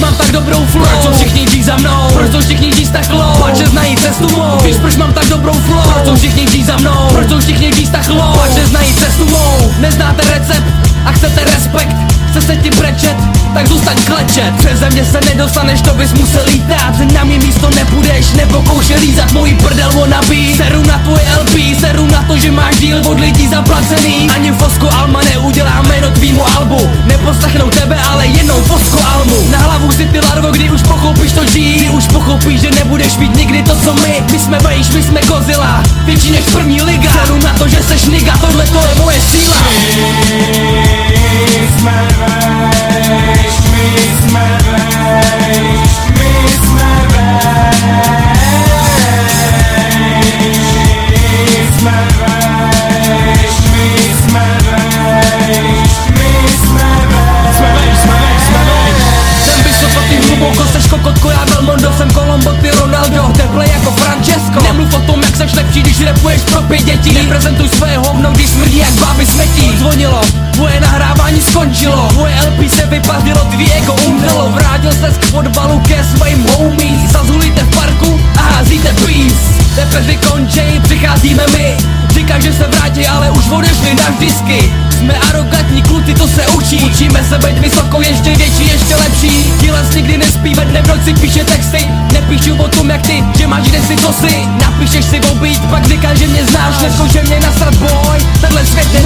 tak dobrou flow? Proč jsou všichni jdí za mnou? Proč jsou všichni jdí tak low? Ať znají cestu mou Víš proč mám tak dobrou flow? Proč jsou všichni jdí za mnou? Proč jsou všichni jdí tak low? Ať znají cestu mou Neznáte recept a chcete respekt Chce se ti brečet, tak zůstaň klečet Přeze mě se nedostaneš, to bys musel lítat Na mě od lidí zaplacený. Ani Fosko Alma neudělá jméno tvýmu albu. Neposlechnou tebe, ale jenom Fosko Almu. Na hlavu si ty larvo, kdy už pochopíš to G. Ty už pochopíš, že nebudeš mít nikdy to, co my. My jsme vejš, my jsme Godzilla. Větší než první liga. Seru na to, že seš niga, tohle to je moje síla seš kokotko, já Belmondo, jsem Colombo, ty Ronaldo. Teple jako Francesco. Nemluv o tom, jak seš lepší, když repuješ pro pět dětí. Neprezentuj své hovno, když smrdí jak báby smetí. Zvonilo, tvoje nahrávání skončilo. Tvoje LP se vypadilo, tvý ego umřelo. Vrátil ses k fotbalu ke svým homies. Zazulíte v parku a házíte peace Tepeři končej, přicházíme my. Říká, že se vrátí, ale už odešli navždycky Jsme to se učí. Učíme se být vysoko, ještě větší, ještě lepší. Tíles nikdy nespí, ve dne v noci píše texty. Nepíšu o tom jak ty, že máš kde si to si. Napíšeš si o beat, pak říkáš, že mě znáš Neskoušej mě nasrat boj, tenhle svět je